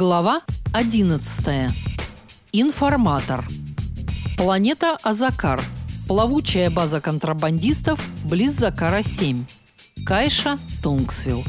Глава 11. Информатор. Планета Азакар. Плавучая база контрабандистов близ Закара-7. Кайша, Тунгсвилл.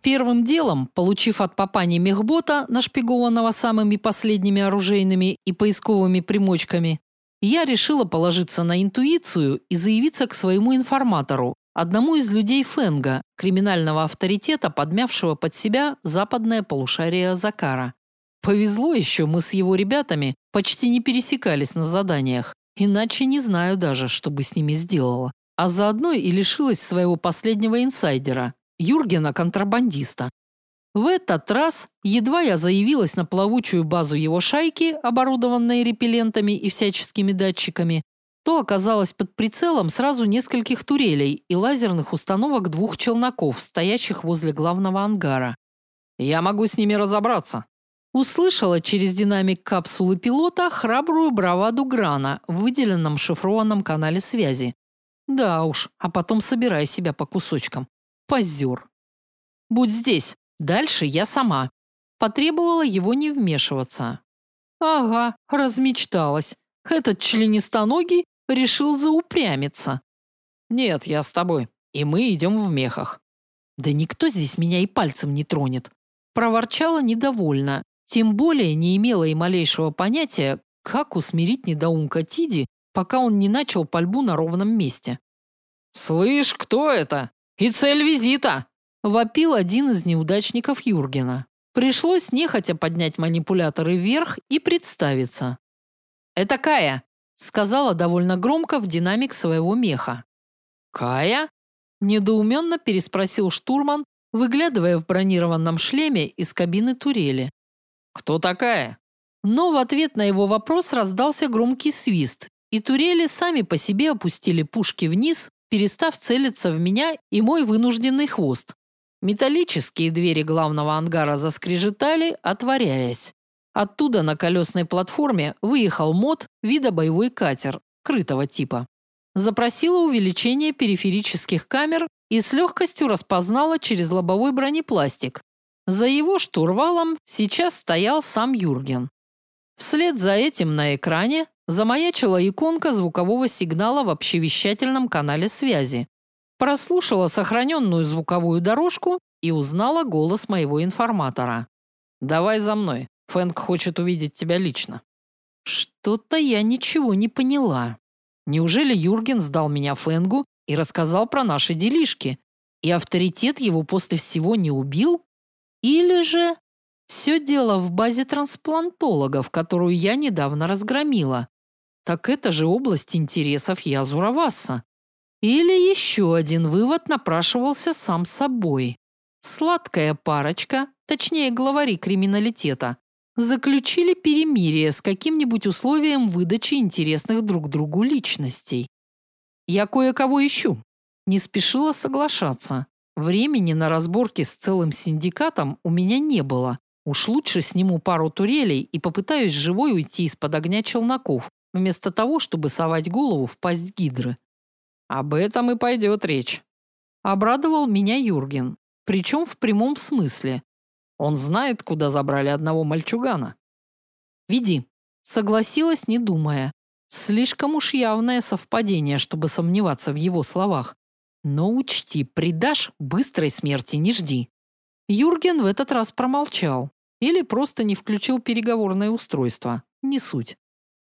Первым делом, получив от папани мехбота, нашпигованного самыми последними оружейными и поисковыми примочками, я решила положиться на интуицию и заявиться к своему информатору, одному из людей Фенга, криминального авторитета, подмявшего под себя западное полушарие Закара. Повезло еще, мы с его ребятами почти не пересекались на заданиях, иначе не знаю даже, что бы с ними сделала. А заодно и лишилась своего последнего инсайдера, Юргена-контрабандиста. В этот раз, едва я заявилась на плавучую базу его шайки, оборудованной репеллентами и всяческими датчиками, то оказалось под прицелом сразу нескольких турелей и лазерных установок двух челноков, стоящих возле главного ангара. Я могу с ними разобраться. Услышала через динамик капсулы пилота храбрую браваду Грана в выделенном шифрованном канале связи. Да уж, а потом собирай себя по кусочкам. Позер. Будь здесь. Дальше я сама. Потребовала его не вмешиваться. Ага, размечталась. Этот членистоногий решил заупрямиться. Нет, я с тобой. И мы идем в мехах. Да никто здесь меня и пальцем не тронет, проворчала недовольно. Тем более не имела и малейшего понятия, как усмирить недоумка Тиди, пока он не начал пальбу на ровном месте. Слышь, кто это? И цель визита, вопил один из неудачников Юргена. Пришлось нехотя поднять манипуляторы вверх и представиться. Это Кая, сказала довольно громко в динамик своего меха. Кая? недоуменно переспросил штурман, выглядывая в бронированном шлеме из кабины турели. Кто такая? Но в ответ на его вопрос раздался громкий свист, и турели сами по себе опустили пушки вниз, перестав целиться в меня и мой вынужденный хвост. Металлические двери главного ангара заскрежетали, отворяясь. Оттуда на колесной платформе выехал мод вида боевой катер, крытого типа. Запросила увеличение периферических камер и с легкостью распознала через лобовой бронепластик. За его штурвалом сейчас стоял сам Юрген. Вслед за этим на экране замаячила иконка звукового сигнала в общевещательном канале связи. Прослушала сохраненную звуковую дорожку и узнала голос моего информатора. «Давай за мной. Фэнк хочет увидеть тебя лично. Что-то я ничего не поняла. Неужели Юрген сдал меня Фэнгу и рассказал про наши делишки? И авторитет его после всего не убил? Или же все дело в базе трансплантологов, которую я недавно разгромила? Так это же область интересов Язура Васса. Или еще один вывод напрашивался сам собой. Сладкая парочка, точнее главари криминалитета, заключили перемирие с каким-нибудь условием выдачи интересных друг другу личностей. Я кое-кого ищу. Не спешила соглашаться. Времени на разборки с целым синдикатом у меня не было. Уж лучше сниму пару турелей и попытаюсь живой уйти из-под огня челноков, вместо того, чтобы совать голову в пасть гидры. Об этом и пойдет речь. Обрадовал меня Юрген, причем в прямом смысле. Он знает, куда забрали одного мальчугана. Веди. Согласилась, не думая. Слишком уж явное совпадение, чтобы сомневаться в его словах. Но учти, предашь, быстрой смерти не жди. Юрген в этот раз промолчал или просто не включил переговорное устройство. Не суть.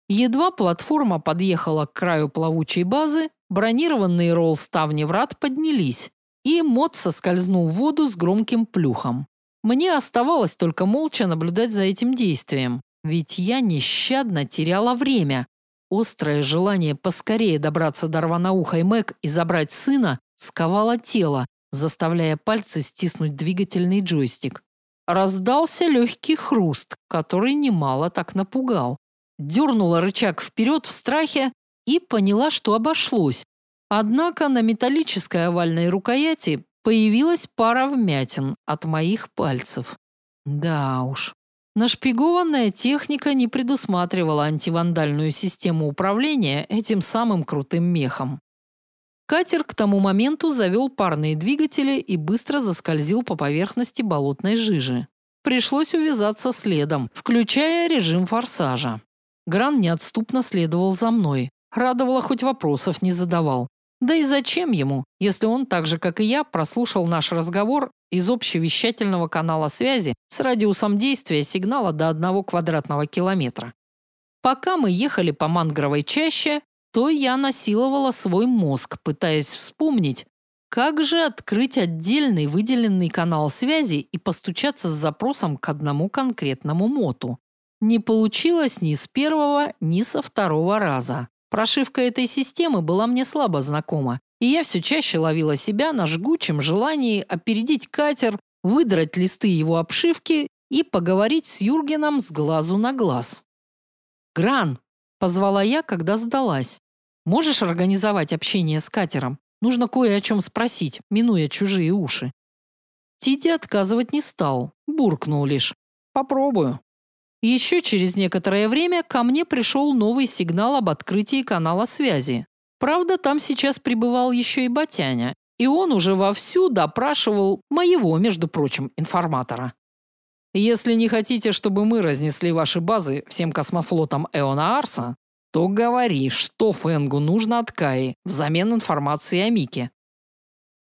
Едва платформа подъехала к краю плавучей базы, бронированные ролл-ставни врат поднялись, и мод соскользнул в воду с громким плюхом. Мне оставалось только молча наблюдать за этим действием, ведь я нещадно теряла время. Острое желание поскорее добраться до рваноухой Мэг и забрать сына сковало тело, заставляя пальцы стиснуть двигательный джойстик. Раздался легкий хруст, который немало так напугал. Дернула рычаг вперед в страхе и поняла, что обошлось. Однако на металлической овальной рукояти Появилась пара вмятин от моих пальцев. Да уж. Нашпигованная техника не предусматривала антивандальную систему управления этим самым крутым мехом. Катер к тому моменту завел парные двигатели и быстро заскользил по поверхности болотной жижи. Пришлось увязаться следом, включая режим форсажа. Гран неотступно следовал за мной. Радовало, хоть вопросов не задавал. Да и зачем ему, если он так же, как и я, прослушал наш разговор из общевещательного канала связи с радиусом действия сигнала до одного квадратного километра. Пока мы ехали по мангровой чаще, то я насиловала свой мозг, пытаясь вспомнить, как же открыть отдельный выделенный канал связи и постучаться с запросом к одному конкретному моту. Не получилось ни с первого, ни со второго раза. Прошивка этой системы была мне слабо знакома, и я все чаще ловила себя на жгучем желании опередить катер, выдрать листы его обшивки и поговорить с Юргеном с глазу на глаз. «Гран!» – позвала я, когда сдалась. «Можешь организовать общение с катером? Нужно кое о чем спросить, минуя чужие уши». Тити отказывать не стал, буркнул лишь. «Попробую». Еще через некоторое время ко мне пришел новый сигнал об открытии канала связи. Правда, там сейчас пребывал еще и Батяня, и он уже вовсю допрашивал моего, между прочим, информатора. Если не хотите, чтобы мы разнесли ваши базы всем космофлотам Эона Арса, то говори, что Фэнгу нужно от Каи взамен информации о Мике.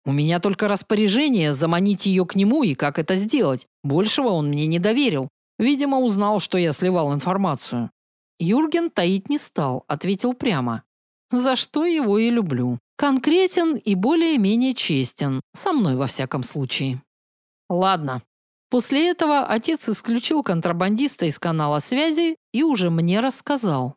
У меня только распоряжение заманить ее к нему и как это сделать. Большего он мне не доверил. Видимо, узнал, что я сливал информацию. Юрген таить не стал, ответил прямо. За что его и люблю. Конкретен и более-менее честен, со мной во всяком случае. Ладно. После этого отец исключил контрабандиста из канала связи и уже мне рассказал.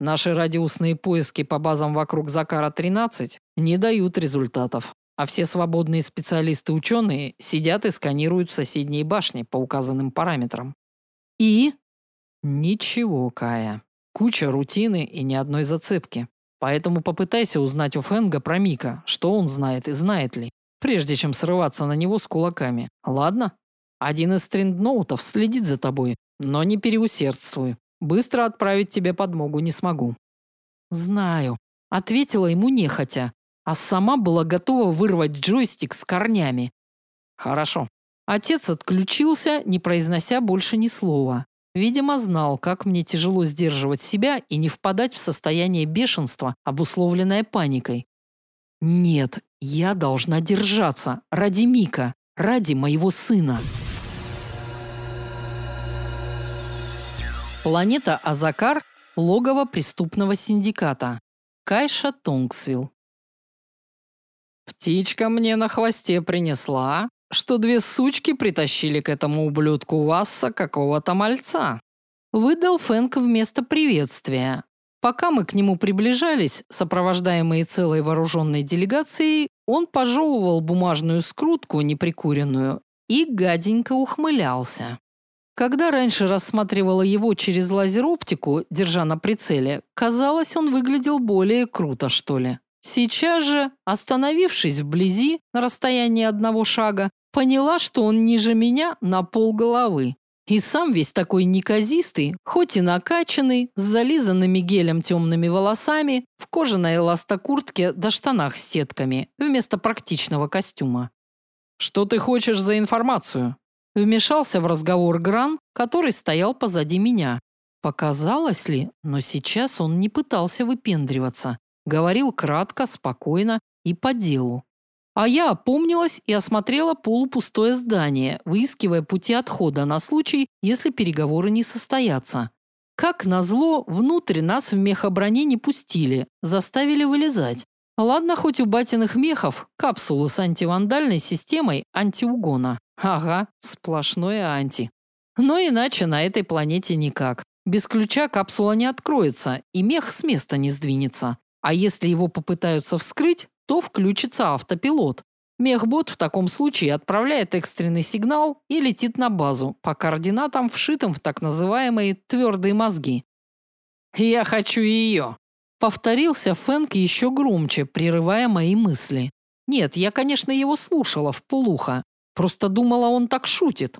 Наши радиусные поиски по базам вокруг Закара-13 не дают результатов, а все свободные специалисты-ученые сидят и сканируют соседние башни по указанным параметрам. И? Ничего, Кая. Куча рутины и ни одной зацепки. Поэтому попытайся узнать у Фэнга про Мика, что он знает и знает ли, прежде чем срываться на него с кулаками. Ладно? Один из стриндноутов следит за тобой, но не переусердствуй. Быстро отправить тебе подмогу не смогу. Знаю, ответила ему нехотя, а сама была готова вырвать джойстик с корнями. Хорошо, Отец отключился, не произнося больше ни слова. Видимо, знал, как мне тяжело сдерживать себя и не впадать в состояние бешенства, обусловленное паникой. Нет, я должна держаться ради Мика, ради моего сына. Планета Азакар логово преступного синдиката. Кайша Тонгсвилл. Птичка мне на хвосте принесла, что две сучки притащили к этому ублюдку Васса какого-то мальца. Выдал Фэнк вместо приветствия. Пока мы к нему приближались, сопровождаемые целой вооруженной делегацией, он пожевывал бумажную скрутку неприкуренную и гаденько ухмылялся. Когда раньше рассматривала его через лазер-оптику, держа на прицеле, казалось, он выглядел более круто, что ли. Сейчас же, остановившись вблизи, на расстоянии одного шага, Поняла, что он ниже меня на полголовы. И сам весь такой неказистый, хоть и накачанный, с зализанными гелем темными волосами, в кожаной эластокуртке да штанах с сетками, вместо практичного костюма. «Что ты хочешь за информацию?» Вмешался в разговор Гран, который стоял позади меня. Показалось ли, но сейчас он не пытался выпендриваться. Говорил кратко, спокойно и по делу. А я опомнилась и осмотрела полупустое здание, выискивая пути отхода на случай, если переговоры не состоятся. Как назло, внутрь нас в мехоброне не пустили, заставили вылезать. Ладно, хоть у батиных мехов капсулы с антивандальной системой антиугона. Ага, сплошное анти. Но иначе на этой планете никак. Без ключа капсула не откроется, и мех с места не сдвинется. А если его попытаются вскрыть, то включится автопилот. Мехбот в таком случае отправляет экстренный сигнал и летит на базу по координатам, вшитым в так называемые твердые мозги. «Я хочу ее!» Повторился Фэнк еще громче, прерывая мои мысли. Нет, я, конечно, его слушала в. Просто думала, он так шутит.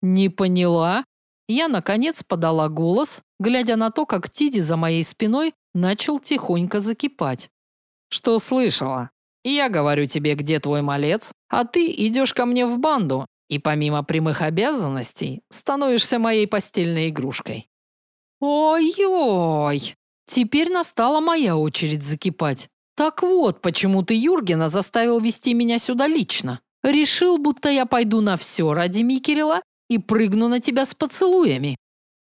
Не поняла? Я, наконец, подала голос, глядя на то, как Тиди за моей спиной начал тихонько закипать. Что слышала? Я говорю тебе, где твой малец, а ты идешь ко мне в банду и помимо прямых обязанностей становишься моей постельной игрушкой. Ой-ой. Теперь настала моя очередь закипать. Так вот, почему ты Юргена заставил вести меня сюда лично. Решил, будто я пойду на все ради Микерила и прыгну на тебя с поцелуями.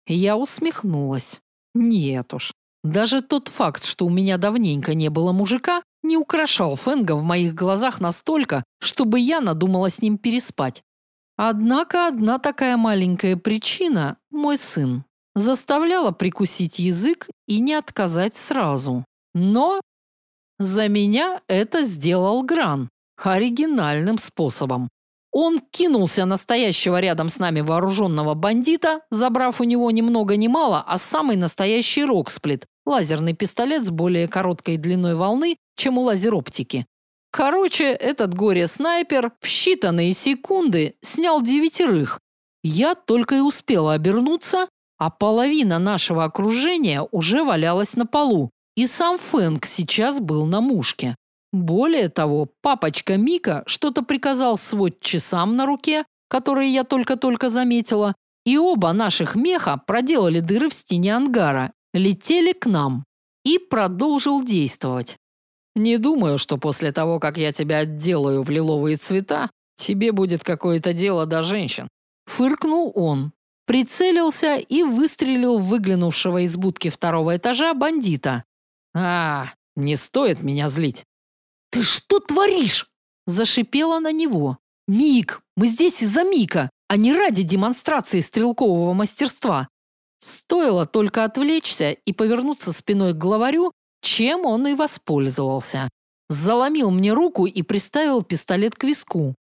Я усмехнулась. Нет уж. Даже тот факт, что у меня давненько не было мужика, не украшал Фенга в моих глазах настолько, чтобы я надумала с ним переспать. Однако одна такая маленькая причина – мой сын. Заставляла прикусить язык и не отказать сразу. Но за меня это сделал Гран. Оригинальным способом. Он кинулся на стоящего рядом с нами вооруженного бандита, забрав у него ни много ни мало, а самый настоящий роксплит – лазерный пистолет с более короткой длиной волны, чем у лазероптики. Короче, этот горе-снайпер в считанные секунды снял девятерых. Я только и успела обернуться, а половина нашего окружения уже валялась на полу, и сам Фэнк сейчас был на мушке. Более того, папочка Мика что-то приказал свод часам на руке, которые я только-только заметила, и оба наших меха проделали дыры в стене ангара, летели к нам и продолжил действовать. Не думаю, что после того, как я тебя отделаю в лиловые цвета, тебе будет какое-то дело до женщин. Фыркнул он, прицелился и выстрелил в выглянувшего из будки второго этажа бандита. А, не стоит меня злить. Ты что творишь? Зашипела на него. Мик, мы здесь из-за Мика, а не ради демонстрации стрелкового мастерства. Стоило только отвлечься и повернуться спиной к главарю, чем он и воспользовался. Заломил мне руку и приставил пистолет к виску.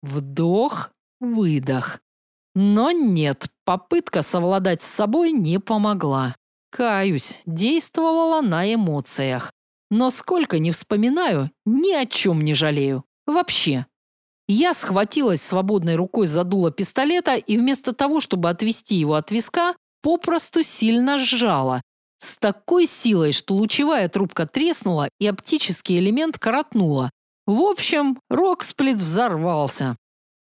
Вдох, выдох. Но нет, попытка совладать с собой не помогла. Каюсь, действовала на эмоциях. Но сколько не вспоминаю, ни о чем не жалею. Вообще. Я схватилась свободной рукой за дуло пистолета и вместо того, чтобы отвести его от виска, попросту сильно сжала, с такой силой, что лучевая трубка треснула и оптический элемент коротнула. В общем, роксплит взорвался.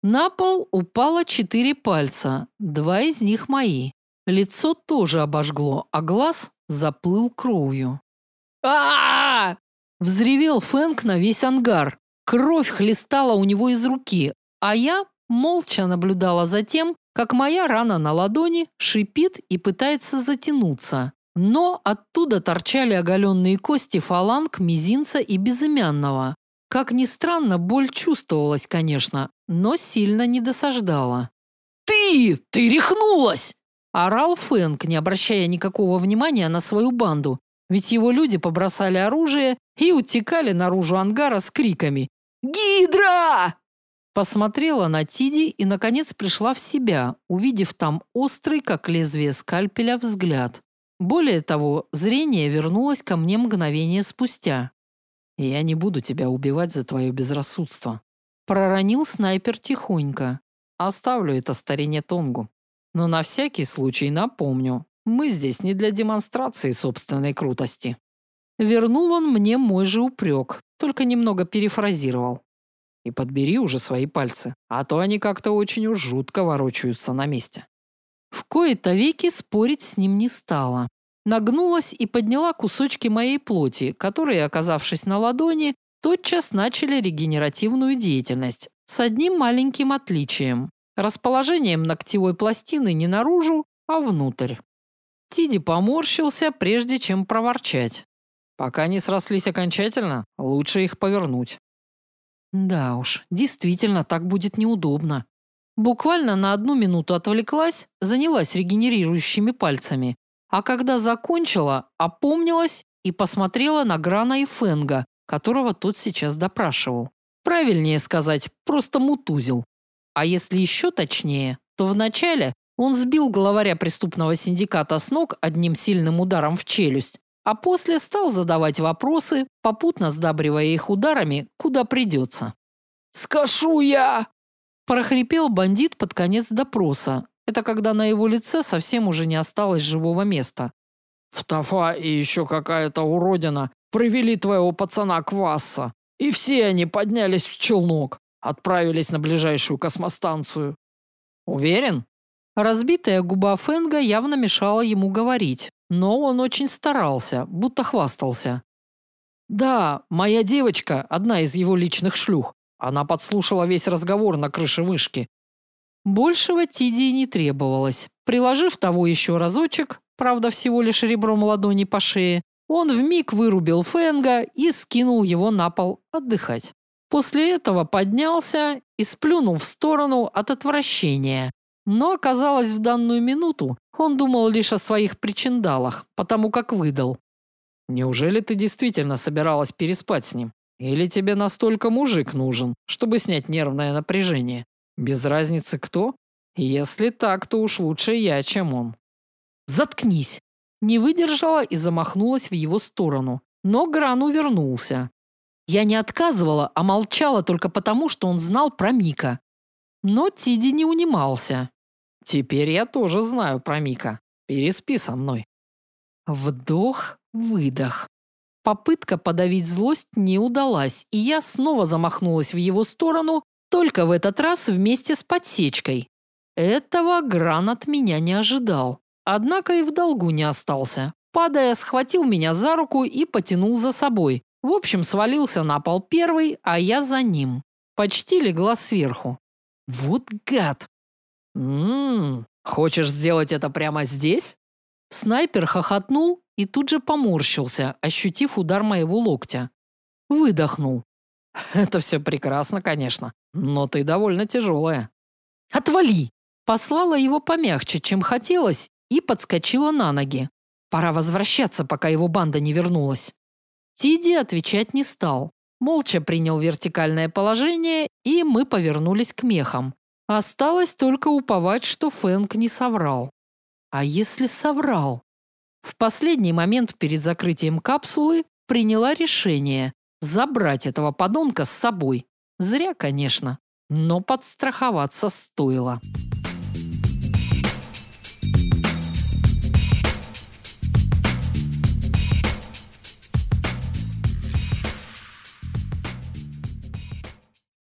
На пол упало четыре пальца, два из них мои. Лицо тоже обожгло, а глаз заплыл кровью. А, Взревел Фэнк на весь ангар. Кровь хлестала у него из руки, а я молча наблюдала за тем, как моя рана на ладони шипит и пытается затянуться. Но оттуда торчали оголенные кости фаланг, мизинца и безымянного. Как ни странно, боль чувствовалась, конечно, но сильно не досаждала. «Ты! Ты рехнулась!» Орал Фэнк, не обращая никакого внимания на свою банду, ведь его люди побросали оружие и утекали наружу ангара с криками «Гидра!». Посмотрела на Тиди и, наконец, пришла в себя, увидев там острый, как лезвие скальпеля, взгляд. Более того, зрение вернулось ко мне мгновение спустя. «Я не буду тебя убивать за твое безрассудство», – проронил снайпер тихонько. «Оставлю это старине Тонгу. Но на всякий случай напомню, мы здесь не для демонстрации собственной крутости». Вернул он мне мой же упрек, только немного перефразировал. И подбери уже свои пальцы, а то они как-то очень уж жутко ворочаются на месте. В кои-то веки спорить с ним не стала. Нагнулась и подняла кусочки моей плоти, которые, оказавшись на ладони, тотчас начали регенеративную деятельность с одним маленьким отличием – расположением ногтевой пластины не наружу, а внутрь. Тиди поморщился, прежде чем проворчать. Пока не срослись окончательно, лучше их повернуть. Да уж, действительно так будет неудобно. Буквально на одну минуту отвлеклась, занялась регенерирующими пальцами, а когда закончила, опомнилась и посмотрела на Грана и Фенга, которого тот сейчас допрашивал. Правильнее сказать, просто мутузил. А если еще точнее, то вначале он сбил главаря преступного синдиката с ног одним сильным ударом в челюсть, а после стал задавать вопросы, попутно сдабривая их ударами, куда придется. «Скажу я!» Прохрипел бандит под конец допроса. Это когда на его лице совсем уже не осталось живого места. «Втафа и еще какая-то уродина привели твоего пацана Квасса. И все они поднялись в челнок, отправились на ближайшую космостанцию. Уверен? Разбитая губа Фенга явно мешала ему говорить, но он очень старался, будто хвастался. Да, моя девочка, одна из его личных шлюх. Она подслушала весь разговор на крыше вышки. Большего Тидии не требовалось. Приложив того еще разочек, правда, всего лишь ребром ладони по шее, он вмиг вырубил Фенга и скинул его на пол отдыхать. После этого поднялся и сплюнул в сторону от отвращения. Но оказалось, в данную минуту он думал лишь о своих причиндалах, потому как выдал. Неужели ты действительно собиралась переспать с ним? Или тебе настолько мужик нужен, чтобы снять нервное напряжение? Без разницы кто? Если так, то уж лучше я, чем он. Заткнись. Не выдержала и замахнулась в его сторону, но Гран увернулся. Я не отказывала, а молчала только потому, что он знал про Мика. Но Тиди не унимался. Теперь я тоже знаю про Мика. Переспи со мной. Вдох, выдох. Попытка подавить злость не удалась, и я снова замахнулась в его сторону, только в этот раз вместе с подсечкой. Этого Гран от меня не ожидал. Однако и в долгу не остался. Падая, схватил меня за руку и потянул за собой. В общем, свалился на пол первый, а я за ним. Почти легла сверху. Вот гад. Ммм, хочешь сделать это прямо здесь? Снайпер хохотнул и тут же поморщился, ощутив удар моего локтя. Выдохнул. Это все прекрасно, конечно, но ты довольно тяжелая. Отвали! Послала его помягче, чем хотелось, и подскочила на ноги. Пора возвращаться, пока его банда не вернулась. Тиди отвечать не стал. Молча принял вертикальное положение, и мы повернулись к мехам. Осталось только уповать, что Фэнк не соврал. А если соврал? В последний момент перед закрытием капсулы приняла решение забрать этого подонка с собой. Зря, конечно, но подстраховаться стоило.